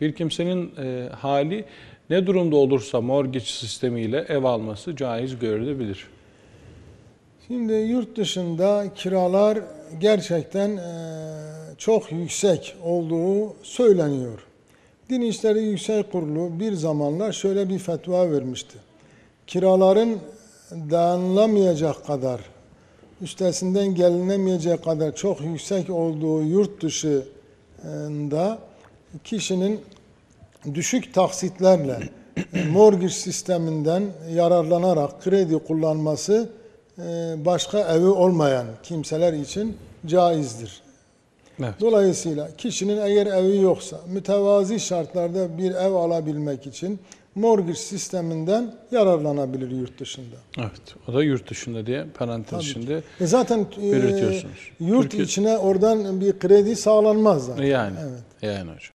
Bir kimsenin e, hali ne durumda olursa mortgage sistemiyle ev alması caiz görülebilir. Şimdi yurt dışında kiralar gerçekten eee, çok yüksek olduğu söyleniyor. Din İşleri Yüksek Kurulu bir zamanlar şöyle bir fetva vermişti. Kiraların dayanılamayacak kadar, üstesinden gelinemeyecek kadar çok yüksek olduğu yurt dışında kişinin düşük taksitlerle e, mortgage sisteminden yararlanarak kredi kullanması e, başka evi olmayan kimseler için caizdir. Evet. Dolayısıyla kişinin eğer evi yoksa mütevazi şartlarda bir ev alabilmek için mortgage sisteminden yararlanabilir yurt dışında. Evet. O da yurt dışında diye parantez Tabii içinde. E zaten e, Belirtiyorsunuz. yurt Türkiye- içine oradan bir kredi sağlanmaz zaten. Yani. Evet. Yani hocam.